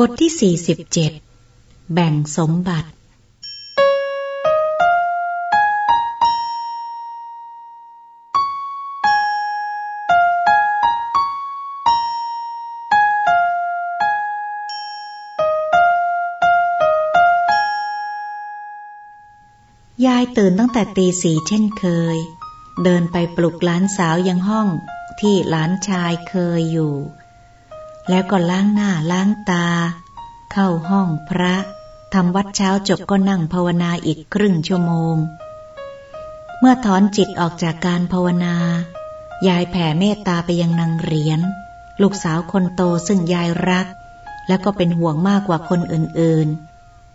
บทที่ 47 แบ่งสมบัติ ยายตื่นตั้งแต่ตีสี่เช่นเคย เดินไปปลุกหลานสาวยังห้องที่หลานชายเคยอยู่ แล้วก็ล้างหน้าล้างตา เข้าห้องพระทำวัดเช้าจบก็นั่งภาวนาอีกครึ่งชั่วโมง เมื่อถอนจิตออกจากการภาวนายายแผ่เมตตาไปยังนางเหรียญลูกสาวคนโตซึ่งยายรัก และก็เป็นห่วงมากกว่าคนอื่น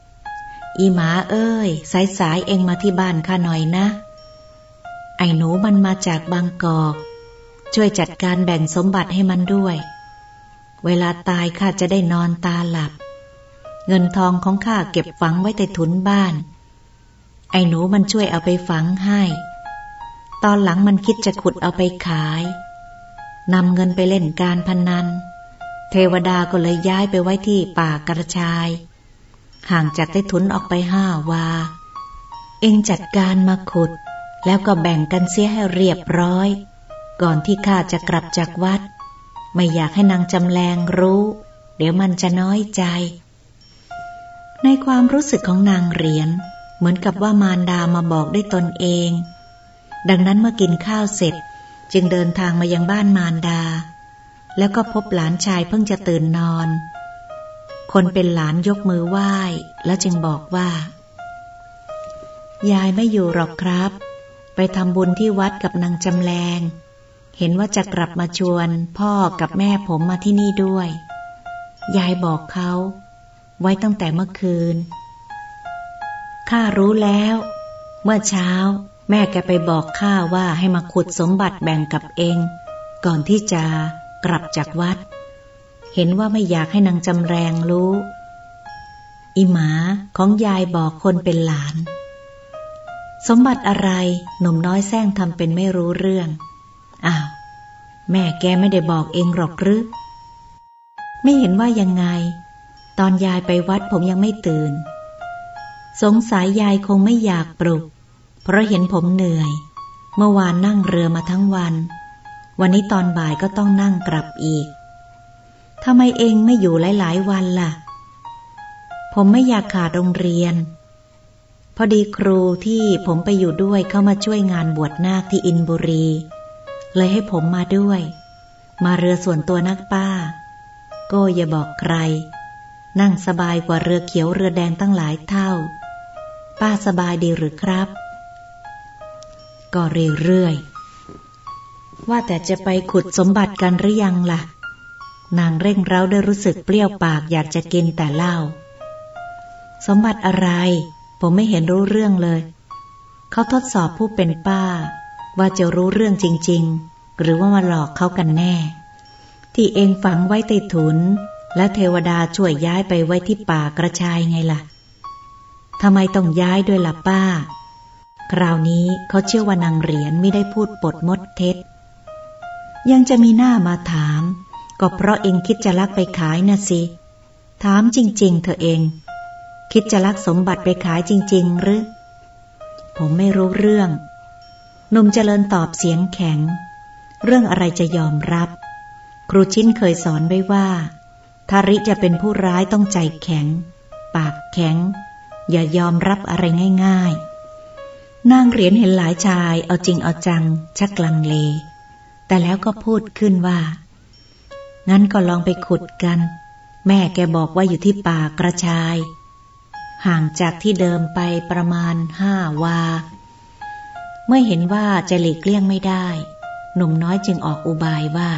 ๆ อีหมาเอ้ย สายสายเองมาที่บ้านข้าหน่อยนะ ไอ้หนูมันมาจากบางกอก ช่วยจัดการแบ่งสมบัติให้มันด้วย เวลาตายข้าจะได้นอนตาหลับ เงินทองของข้าเก็บฝังไว้ในถุนบ้าน ไอ้หนูมันช่วยเอาไปฝังให้ ตอนหลังมันคิดจะขุดเอาไปขายนำเงินไปเล่นการพนนัน เทวดาก็เลยย้ายไปไว้ที่ป่ากระชาย ห่างจากได้ถุนออกไปห้าวา เองจัดการมาขุด แล้วก็แบ่งกันเสียให้เรียบร้อย ก่อนที่ข้าจะกลับจากวัด ไม่อยากให้นางจำแรงรู้ เดี๋ยวมันจะน้อยใจ ในความรู้สึกของนางเหรียญเหมือนกับว่ามารดามาบอกได้ตนเอง ดังนั้นเมื่อกินข้าวเสร็จจึงเดินทางมายังบ้านมารดา แล้วก็พบหลานชายเพิ่งจะตื่นนอน คนเป็นหลานยกมือไหว้ แล้วจึงบอกว่า ยายไม่อยู่หรอกครับ ไปทำบุญที่วัดกับนางจำแรง เห็นว่าจะกลับมาชวนพ่อกับแม่ผมมาที่นี่ด้วย ยายบอกเขาไว้ตั้งแต่เมื่อคืน ข้ารู้แล้ว เมื่อเช้า แม่แกไปบอกข้าว่าให้มาขุดสมบัติแบ่งกับเอง ก่อนที่จะกลับจากวัด เห็นว่าไม่อยากให้นางจำแรงรู้อีหมาของยายบอกคนเป็นหลาน สมบัติอะไร หนุ่มน้อยแซงทำเป็นไม่รู้เรื่อง อ้าว แม่แกไม่ได้บอกเองหรอกหรือไม่เห็นว่ายังไง ตอนยายไปวัดผมยังไม่ตื่น สงสัยยายคงไม่อยากปลุก เพราะเห็นผมเหนื่อย เมื่อวานนั่งเรือมาทั้งวัน วันนี้ตอนบ่ายก็ต้องนั่งกลับอีกทำไมเองไม่อยู่หลาย ๆ วันล่ะ ผมไม่อยากขาดโรงเรียน พอดีครูที่ผมไปอยู่ด้วยเข้ามาช่วยงานบวชนาคที่อินบุรี เลยให้ผมมาด้วย มาเรือส่วนตัวนักป้า โก้อย่าบอกใคร นั่งสบายกว่าเรือเขียวเรือแดงตั้งหลายเท่า ป้าสบายดีหรือครับ ก็เรื่อยๆ ว่าแต่จะไปขุดสมบัติกันหรือยังละ่ะ นางเร่งเร้าด้วยรู้สึกเปรี้ยวปากอยากจะกินแต่เหล้าสมบัติอะไร ผมไม่เห็นรู้เรื่องเลย เขาทดสอบผู้เป็นป้า ว่าจะรู้เรื่องจริง ๆ หรือว่ามาหลอกเขากันแน่ ที่เองฝังไว้ใต้ถุน และเทวดาช่วยย้ายไปไว้ที่ป่ากระชายไงล่ะทำไมต้องย้ายด้วยล่ะป้า คราวนี้เขาเชื่อว่านางเหรียญไม่ได้พูดปดมดเท็จ ยังจะมีหน้ามาถาม ก็เพราะเองคิดจะลักไปขายนะสิ ถามจริง ๆ เธอเอง คิดจะลักสมบัติไปขายจริง ๆ หรือ ผมไม่รู้เรื่อง หนุ่มเจริญตอบเสียงแข็ง เรื่องอะไรจะยอมรับ ครูชิ้นเคยสอนไว้ว่าทาริจะเป็นผู้ร้ายต้องใจแข็ง ปากแข็ง อย่ายอมรับอะไรง่าย ๆ นางเหรียญเห็นหลายชาย เอาจริงเอาจัง ชักลังเล แต่แล้วก็พูดขึ้นว่า งั้นก็ลองไปขุดกัน แม่แกบอกว่าอยู่ที่ป่ากระชาย ห่างจากที่เดิมไปประมาณห้าวา เมื่อเห็นว่าจะหลีกเลี่ยงไม่ได้ หนุ่มน้อยจึงออกอุบายว่า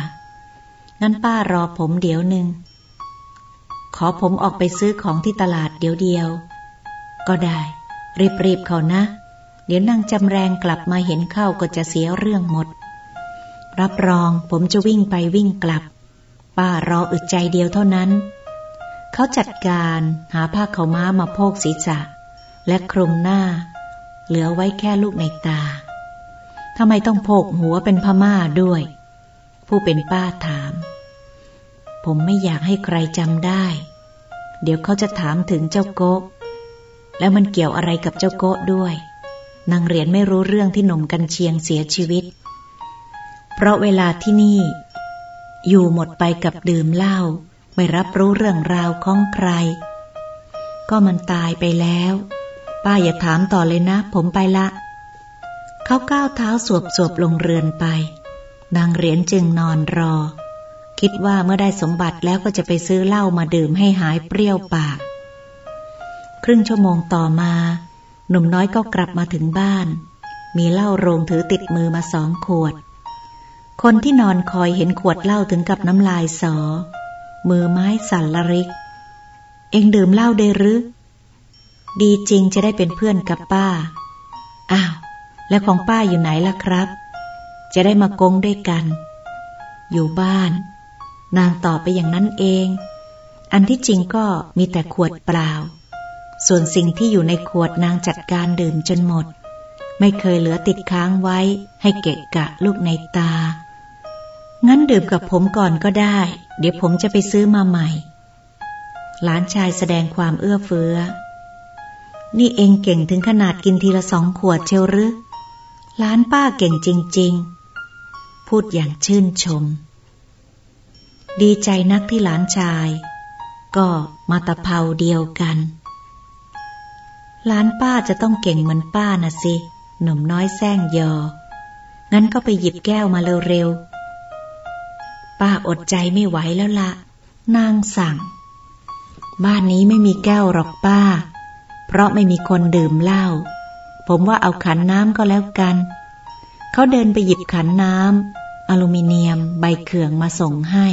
งั้นป้ารอผมเดี๋ยวหนึ่ง ขอผมออกไปซื้อของที่ตลาดเดี๋ยวเดียว ก็ได้ รีบๆเขานะ เดี๋ยวนางจำแรงกลับมาเห็นเข้าก็จะเสียเรื่องหมด รับรองผมจะวิ่งไปวิ่งกลับ ป้ารออึดใจเดียวเท่านั้น เขาจัดการหาผ้าเขาม้ามาโพกศีรษะ และคลุมหน้า เหลือไว้แค่ลูกในตาทำไมต้องโพกหัวเป็นพม่าด้วย ผู้เป็นป้าถาม ผมไม่อยากให้ใครจำได้ เดี๋ยวเขาจะถามถึงเจ้าโก๊แล้วมันเกี่ยวอะไรกับเจ้าโก๊ด้วย นางเหรียญไม่รู้เรื่องที่หนุ่มกันเชียงเสียชีวิต เพราะเวลาที่นี่ อยู่หมดไปกับดื่มเหล้าไม่รับรู้เรื่องราวของใคร ก็มันตายไปแล้ว ป้าอย่าถามต่อเลยนะ ผมไปละ เขาก้าวเท้าสวบสวบลงเรือนไป นางเหรียญจึงนอนรอ คิดว่าเมื่อได้สมบัติแล้วก็จะไปซื้อเหล้ามาดื่มให้หายเปรี้ยวปาก ครึ่งชั่วโมงต่อมา หนุ่มน้อยก็กลับมาถึงบ้าน มีเหล้าโรงถือติดมือมาสองขวด คนที่นอนคอยเห็นขวดเหล้าถึงกับน้ำลายสอ มือไม้สั่นละริก เองดื่มเหล้าได้หรือ ดีจริงจะได้เป็นเพื่อนกับป้า อ้าว แล้วของป้าอยู่ไหนล่ะครับ จะได้มากงด้วยกัน อยู่บ้าน นางตอบไปอย่างนั้นเอง อันที่จริงก็มีแต่ขวดเปล่า ส่วนสิ่งที่อยู่ในขวดนางจัดการดื่มจนหมด ไม่เคยเหลือติดค้างไว้ ให้เกะกะลูกในตา งั้นดื่มกับผมก่อนก็ได้ เดี๋ยวผมจะไปซื้อมาใหม่ หลานชายแสดงความเอื้อเฟื้อ นี่เองเก่งถึงขนาดกินทีละสองขวดเชียวหรือหลานป้าเก่งจริง ๆ พูดอย่างชื่นชม ดีใจนักที่หลานชาย ก็มาตะเภาเดียวกันหลานป้าจะต้องเก่งเหมือนป้านะสิ หนุ่มน้อยแซงยอ งั้นก็ไปหยิบแก้วมาเร็วๆ ป้าอดใจไม่ไหวแล้วละ นางสั่ง บ้านนี้ไม่มีแก้วหรอกป้า เพราะไม่มีคนดื่มเหล้า ผมว่าเอาขันน้ำก็แล้วกัน เขาเดินไปหยิบขันน้ำอลูมิเนียมใบเขื่องมาส่งให้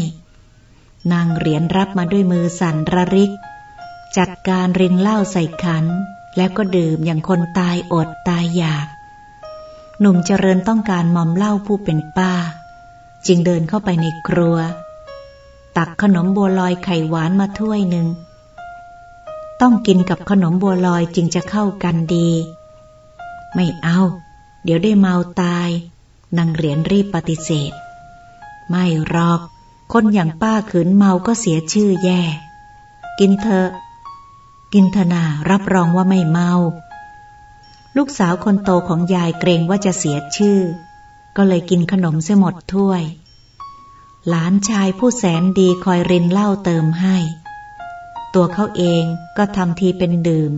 นางเหรียญรับมาด้วยมือสั่นระริก จัดการรินเหล้าใส่ขัน แล้วก็ดื่มอย่างคนตายอดตายอยาก หนุ่มเจริญต้องการมอมเหล้าผู้เป็นป้า จึงเดินเข้าไปในครัว ตักขนมบัวลอยไข่หวานมาถ้วยหนึ่ง ต้องกินกับขนมบัวลอยจึงจะเข้ากันดี ไม่เอา เดี๋ยวได้เมาตายนางเหรียญรีบปฏิเสธ ไม่หรอก คนอย่างป้าขืนเมาก็เสียชื่อแย่ กินเถอะกินเถนารับรองว่าไม่เมา ลูกสาวคนโตของยายเกรงว่าจะเสียชื่อ ก็เลยกินขนมเสียหมดถ้วย หลานชายผู้แสนดีคอยรินเหล้าเติมให้ ตัวเขาเองก็ทำทีเป็นดื่ม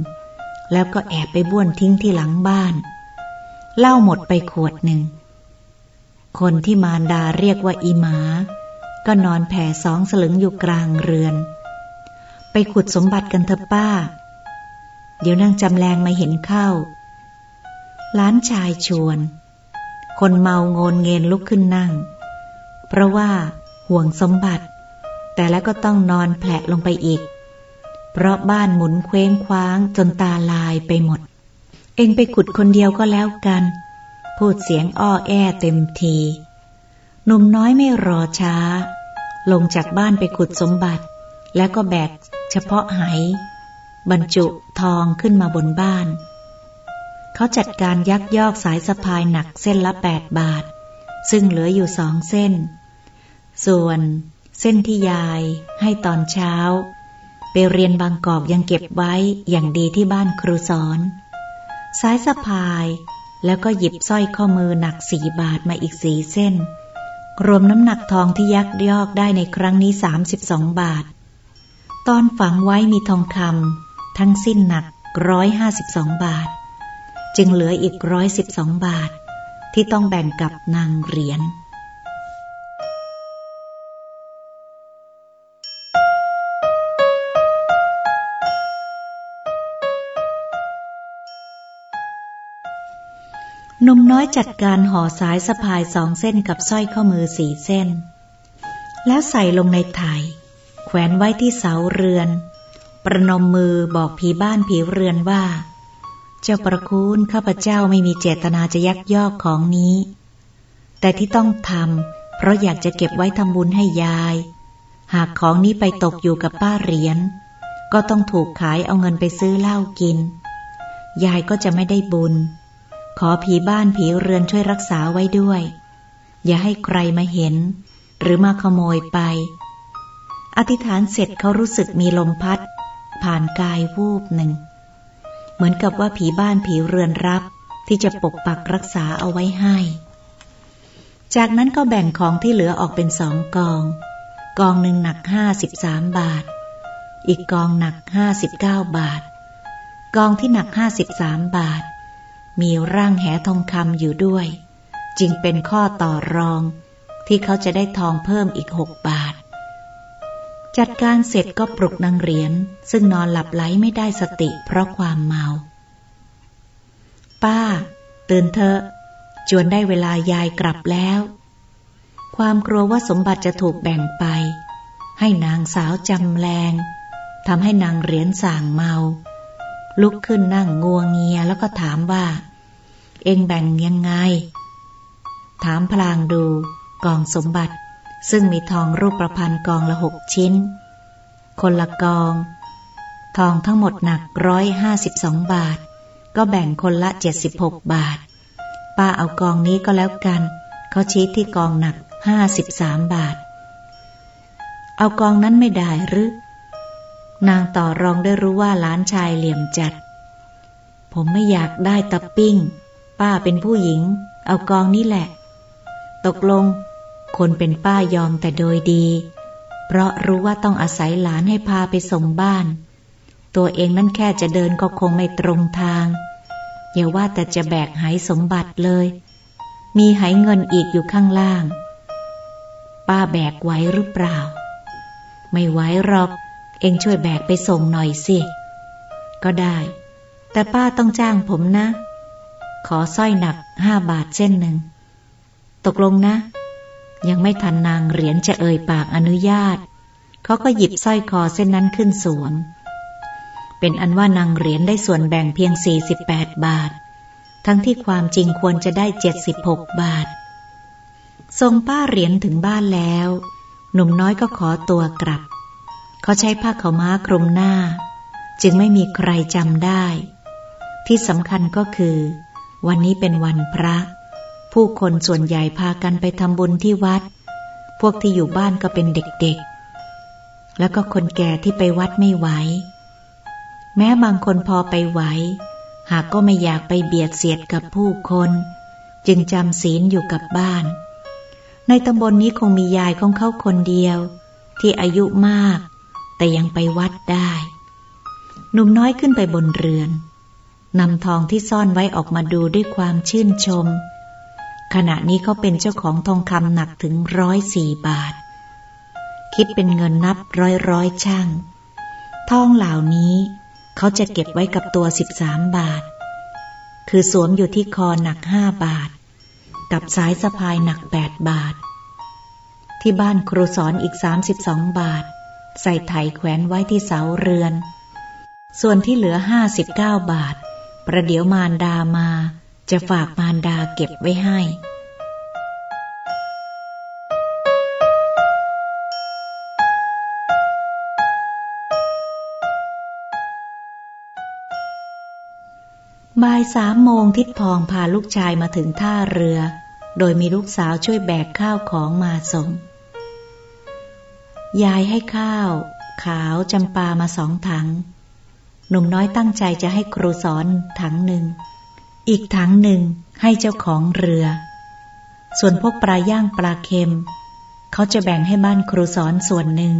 แล้วก็แอบไปบ้วนทิ้งที่หลังบ้าน เหล้าหมดไปขวดหนึ่ง คนที่มารดาเรียกว่าอีหมา ก็นอนแผ่สองสลึงอยู่กลางเรือน ไปขุดสมบัติกันเถอะป้า เดี๋ยวนางจำแรงมาเห็นเข้า ล้านชายชวน คนเมาโงนเงินลุกขึ้นนั่ง เพราะว่าห่วงสมบัติแต่แล้วก็ต้องนอนแผลลงไปอีก เพราะบ้านหมุนเคว้งคว้างจนตาลายไปหมด เองไปขุดคนเดียวก็แล้วกัน พูดเสียงอ้อแอเต็มทีหนุ่มน้อยไม่รอช้า ลงจากบ้านไปขุดสมบัติ แล้วก็แบกเฉพาะไหบรรจุทองขึ้นมาบนบ้าน เขาจัดการยักยอกสายสะพายหนักเส้นละแปดบาท ซึ่งเหลืออยู่สองเส้น ส่วนเส้นที่ยายให้ตอนเช้า ไปเรียนบางกอกยังเก็บไว้อย่างดีที่บ้านครูสอน สายสะพายแล้วก็หยิบสร้อยข้อมือหนักสี่บาทมาอีกสี่เส้น รวมน้ำหนักทองที่ยักยอกได้ในครั้งนี้สามสิบสองบาท ตอนฝังไว้มีทองคำทั้งสิ้นหนักร้อยห้าสิบสองบาท จึงเหลืออีกร้อยสิบสองบาท ที่ต้องแบ่งกับนางเหรียญ น้อยจัดการห่อสายสะพายสองเส้นกับสร้อยข้อมือสี่เส้น แล้วใส่ลงในไถแขวนไว้ที่เสาเรือน ประนมมือบอกผีบ้านผีเรือนว่า เจ้าประคุณข้าพเจ้าไม่มีเจตนาจะยักยอกของนี้ แต่ที่ต้องทำเพราะอยากจะเก็บไว้ทำบุญให้ยาย หากของนี้ไปตกอยู่กับป้าเหรียญก็ต้องถูกขายเอาเงินไปซื้อเหล้ากิน ยายก็จะไม่ได้บุญ ขอผีบ้านผีเรือนช่วยรักษาไว้ด้วย อย่าให้ใครมาเห็น หรือมาขโมยไป อธิษฐานเสร็จเขารู้สึกมีลมพัด ผ่านกายวูบหนึ่ง เหมือนกับว่าผีบ้านผีเรือนรับที่จะปกปักรักษาเอาไว้ให้ จากนั้นก็แบ่งของที่เหลือออกเป็นสองกอง กองหนึ่งหนักห้าสิบสามบาท อีกกองหนักห้าสิบเก้าบาท กองที่หนักห้าสิบสามบาท มีร่างแหทองคำอยู่ด้วย จึงเป็นข้อต่อรองที่เขาจะได้ทองเพิ่มอีกหกบาท จัดการเสร็จก็ปลุกนางเหรียญซึ่งนอนหลับไหลไม่ได้สติเพราะความเมา ป้า ตื่นเถอะ จวนได้เวลายายกลับแล้ว ความกลัวว่าสมบัติจะถูกแบ่งไป ให้นางสาวจำแรงทำให้นางเหรียญส่างเมา ลุกขึ้นนั่งงัวงเงียแล้วก็ถามว่า เองแบ่งยังไง ถามพลางดูกองสมบัติ ซึ่งมีทองรูปประพันธ์กองละหกชิ้น คนละกอง ทองทั้งหมดหนักร้อยห้าสิบสองบาท ก็แบ่งคนละเจ็ดสิบหกบาท ป้าเอากองนี้ก็แล้วกัน เขาชี้ที่กองหนักห้าสิบสามบาท เอากองนั้นไม่ได้หรือ นางต่อรองได้รู้ว่าล้านชายเหลี่ยมจัด ผมไม่อยากได้ตะปิ้ง ป้าเป็นผู้หญิง เอากองนี้แหละ ตกลง คนเป็นป้ายอมแต่โดยดี เพราะรู้ว่าต้องอาศัยหลานให้พาไปส่งบ้าน ตัวเองนั่นแค่จะเดินก็คงไม่ตรงทาง อย่าว่าแต่จะแบกหายสมบัติเลย มีหายเงินอีกอยู่ข้างล่าง ป้าแบกไว้หรือเปล่า ไม่ไว้หรอก เองช่วยแบกไปส่งหน่อยสิ ก็ได้ แต่ป้าต้องจ้างผมนะ ขอสร้อยหนักห้าบาทเส้นหนึ่ง ตกลงนะ ยังไม่ทันนางเหรียญจะเอ่ยปากอนุญาต เขาก็หยิบสร้อยคอเส้นนั้นขึ้นสวม เป็นอันว่านางเหรียญได้ส่วนแบ่งเพียง 48 บาท ทั้งที่ความจริงควรจะได้ 76 บาททรงป้าเหรียญถึงบ้านแล้ว หนุ่มน้อยก็ขอตัวกลับ เขาใช้ผ้าขาม้าคลุมหน้า จึงไม่มีใครจำได้ ที่สำคัญก็คือ วันนี้เป็นวันพระ ผู้คนส่วนใหญ่พากันไปทำบุญที่วัด พวกที่อยู่บ้านก็เป็นเด็กๆ แล้วก็คนแก่ที่ไปวัดไม่ไหว แม้บางคนพอไปไหว หากก็ไม่อยากไปเบียดเสียดกับผู้คน จึงจำศีลอยู่กับบ้านในตำบลนนี้คงมียายของเขาคนเดียว ที่อายุมาก แต่ยังไปวัดได้ หนุ่มน้อยขึ้นไปบนเรือนนำทองที่ซ่อนไว้ออกมาดูด้วยความชื่นชม ขณะนี้เขาเป็นเจ้าของทองคำหนักถึงร้อยสี่บาท คิดเป็นเงินนับร้อยร้อยช่างทองเหล่านี้เขาจะเก็บไว้กับตัวสิบสามบาท คือสวมอยู่ที่คอหนักห้าบาท กับสายสะพายหนักแปดบาท ที่บ้านครูสอนอีกสามสิบสองบาท ใส่ไถแขวนไว้ที่เสาเรือน ส่วนที่เหลือห้าสิบเก้าบาท ประเดี๋ยวมารดามา จะฝากมารดาเก็บไว้ให้บ่ายสามโมงทิดพองพาลูกชายมาถึงท่าเรือ โดยมีลูกสาวช่วยแบกข้าวของมาส่ง ยายให้ข้าว ขาวจำปามาสองถัง หนุ่มน้อยตั้งใจจะให้ครูสอนถังหนึ่ง อีกถังหนึ่งให้เจ้าของเรือ ส่วนพวกปลาย่างปลาเค็ม เขาจะแบ่งให้บ้านครูสอนส่วนหนึ่ง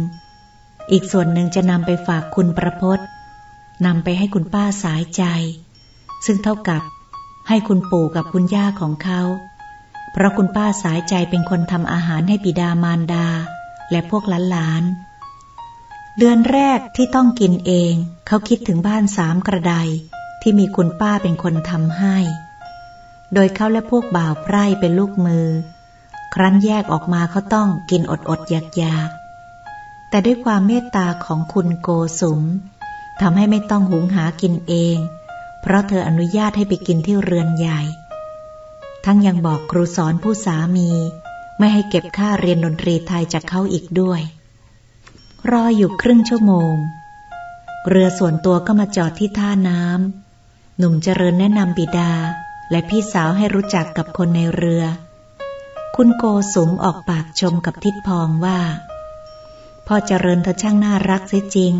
อีกส่วนหนึ่งจะนำไปฝากคุณประพศนำไปให้คุณป้าสายใจ ซึ่งเท่ากับให้คุณปู่กับคุณย่าของเขา เพราะคุณป้าสายใจเป็นคนทำอาหารให้ปิดามารดา และพวกหลานๆเดือนแรกที่ต้องกินเอง เขาคิดถึงบ้านสามกระไดที่มีคุณป้าเป็นคนทำให้ โดยเขาและพวกบ่าวไพร่เป็นลูกมือ ครั้นแยกออกมาเขาต้องกินอดอดอยากอยากแต่ด้วยความเมตตาของคุณโกสุมทำให้ไม่ต้องหุงหากินเอง เพราะเธออนุญาตให้ไปกินที่เรือนใหญ่ ทั้งยังบอกครูสอนผู้สามี ไม่ให้เก็บค่าเรียนดนตรีไทยจากเขาอีกด้วย รออยู่ครึ่งชั่วโมง เรือส่วนตัวก็มาจอดที่ท่าน้ำหนุ่มเจริญแนะนำบิดาและพี่สาวให้รู้จักกับคนในเรือ คุณโกสุมออกปากชมกับทิดพองว่า พ่อเจริญเธอช่างน่ารักเสียจริง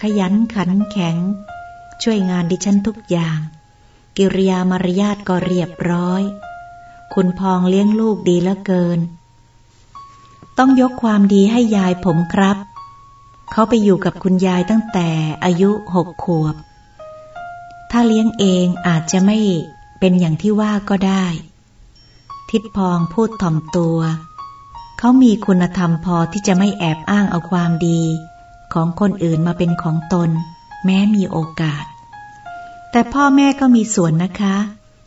ขยันขันแข็ง ช่วยงานดิฉันทุกอย่าง กิริยามารยาทก็เรียบร้อย คุณพองเลี้ยงลูกดีเหลือเกิน ต้องยกความดีให้ยายผมครับ เขาไปอยู่กับคุณยายตั้งแต่อายุหกขวบ ถ้าเลี้ยงเองอาจจะไม่เป็นอย่างที่ว่าก็ได้ ทิดพองพูดถ่อมตัว เขามีคุณธรรมพอที่จะไม่แอบอ้างเอาความดี ของคนอื่นมาเป็นของตน แม้มีโอกาส แต่พ่อแม่ก็มีส่วนนะคะ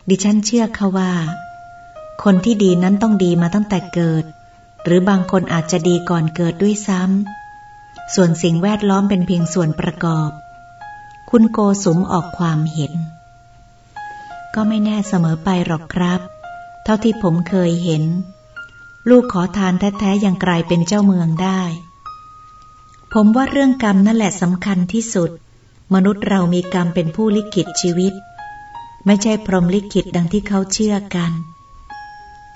ดิฉันเชื่อค่ะว่า คนที่ดีนั้นต้องดีมาตั้งแต่เกิด หรือบางคนอาจจะดีก่อนเกิดด้วยซ้ำ ส่วนสิ่งแวดล้อมเป็นเพียงส่วนประกอบ คุณโกสุมออกความเห็น ก็ไม่แน่เสมอไปหรอกครับ เท่าที่ผมเคยเห็น ลูกขอทานแท้ๆยังกลายเป็นเจ้าเมืองได้ ผมว่าเรื่องกรรมนั่นแหละสำคัญที่สุด มนุษย์เรามีกรรมเป็นผู้ลิขิตชีวิต ไม่ใช่พรหมลิขิตดังที่เขาเชื่อกัน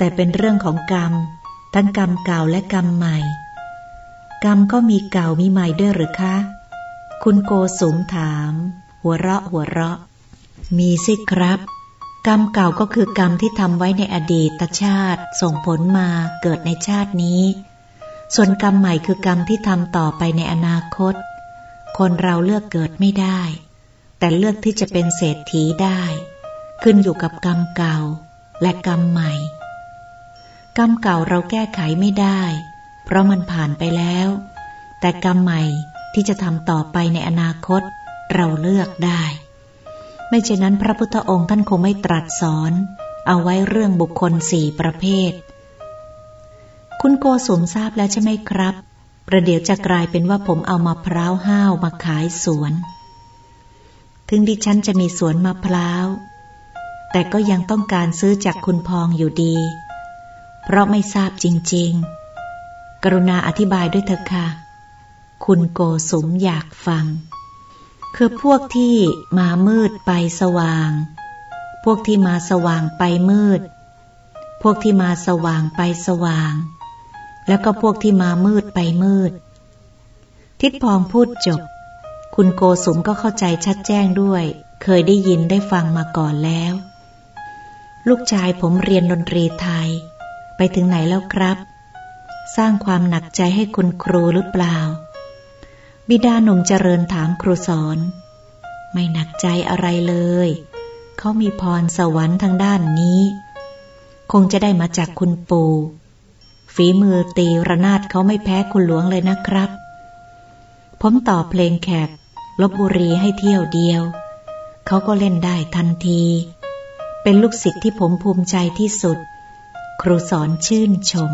แต่เป็นเรื่องของกรรม ทั้งกรรมเก่าและกรรมใหม่ กรรมก็มีเก่ามีใหม่ด้วยหรือคะ คุณโกสุมถาม หัวเราะหัวเราะ มีสิครับ กรรมเก่าก็คือกรรมที่ทำไว้ในอดีตชาติ ส่งผลมาเกิดในชาตินี้ ส่วนกรรมใหม่คือกรรมที่ทำต่อไปในอนาคต คนเราเลือกเกิดไม่ได้ แต่เลือกที่จะเป็นเศรษฐีได้ ขึ้นอยู่กับกรรมเก่าและกรรมใหม่ กรรมเก่าเราแก้ไขไม่ได้ เพราะมันผ่านไปแล้ว แต่กรรมใหม่ที่จะทำต่อไปในอนาคตเราเลือกได้ ไม่เช่นนั้นพระพุทธองค์ท่านคงไม่ตรัสสอน เอาไว้เรื่องบุคคลสี่ประเภท คุณโกสมทราบแล้วใช่ไหมครับ ประเดี๋ยวจะกลายเป็นว่าผมเอามาพร้าวห้าวมาขายสวน ถึงดิฉันจะมีสวนมะพร้าว แต่ก็ยังต้องการซื้อจากคุณพองอยู่ดี ราะไม่ทราบจริง ๆ กรุณาอธิบายด้วยเถอะค่ะ คุณโกสมอยากฟัง คือพวกที่มามืดไปสว่าง พวกที่มาสว่างไปมืด พวกที่มาสว่างไปสว่าง แล้วก็พวกที่มามืดไปมืด ทิดพองพูดจบ คุณโกสมก็เข้าใจชัดแจ้งด้วย เคยได้ยินได้ฟังมาก่อนแล้วลูกชายผมเรียนดนตรีไทย ไปถึงไหนแล้วครับ สร้างความหนักใจให้คุณครูหรือเปล่า บิดาหนุ่มเจริญถามครูสอน ไม่หนักใจอะไรเลย เขามีพรสวรรค์ทางด้านนี้ คงจะได้มาจากคุณปู่ฝีมือตีระนาดเขาไม่แพ้คุณหลวงเลยนะครับ ผมต่อเพลงแขกลบบุรีให้เที่ยวเดียว เขาก็เล่นได้ทันที เป็นลูกศิษย์ที่ผมภูมิใจที่สุด ครูสอนชื่นชม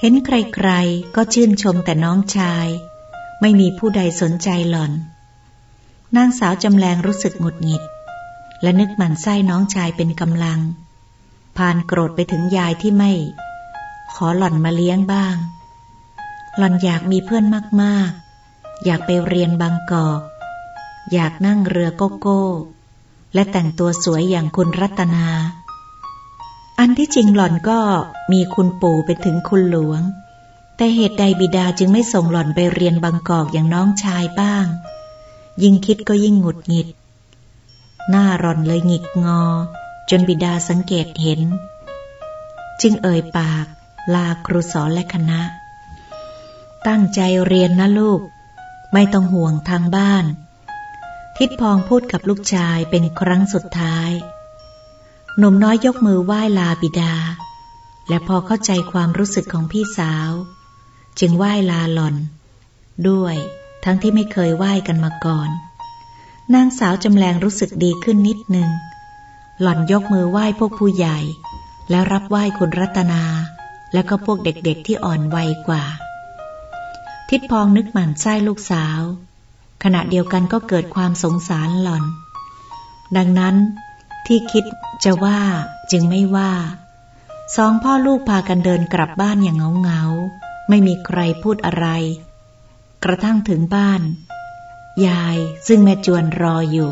เห็นใครๆก็ชื่นชมแต่น้องชาย ไม่มีผู้ใดสนใจหล่อน นางสาวจำแรงรู้สึกหงุดหงิด และนึกหมันไส้น้องชายเป็นกำลัง ผ่านโกรธไปถึงยายที่ไม่ ขอหล่อนมาเลี้ยงบ้าง หล่อนอยากมีเพื่อนมากๆ อยากไปเรียนบางกอก อยากนั่งเรือโกโก้ และแต่งตัวสวยอย่างคุณรัตนา อันที่จริงหล่อนก็มีคุณปู่ไปถึงคุณหลวง แต่เหตุใดบิดาจึงไม่ส่งหล่อนไปเรียนบางกอกอย่างน้องชายบ้าง ยิ่งคิดก็ยิ่งหงุดหงิด หน้าหล่อนเลยหงิกงอ จนบิดาสังเกตเห็น จึงเอ่ยปากลาครูสอนและคณะ ตั้งใจเรียนนะลูก ไม่ต้องห่วงทางบ้าน ทิดพองพูดกับลูกชายเป็นครั้งสุดท้าย หนุ่มน้อยยกมือไหว้ลาบิดา และพอเข้าใจความรู้สึกของพี่สาว จึงไหว้ลาหล่อน ด้วยทั้งที่ไม่เคยไหว้กันมาก่อน นางสาวจำแรงรู้สึกดีขึ้นนิดนึง หล่อนยกมือไหว้พวกผู้ใหญ่ แล้วรับไหว้คุณรัตนา แล้วก็พวกเด็กๆที่อ่อนวัยกว่า ทิดพองนึกหมั่นไส้ลูกสาว ขณะเดียวกันก็เกิดความสงสารหล่อน ดังนั้น ที่คิดจะว่าจึงไม่ว่า สองพ่อลูกพากันเดินกลับบ้านอย่างเงาเงาไม่มีใครพูดอะไร กระทั่งถึงบ้าน ยายซึ่งแม่จวนรออยู่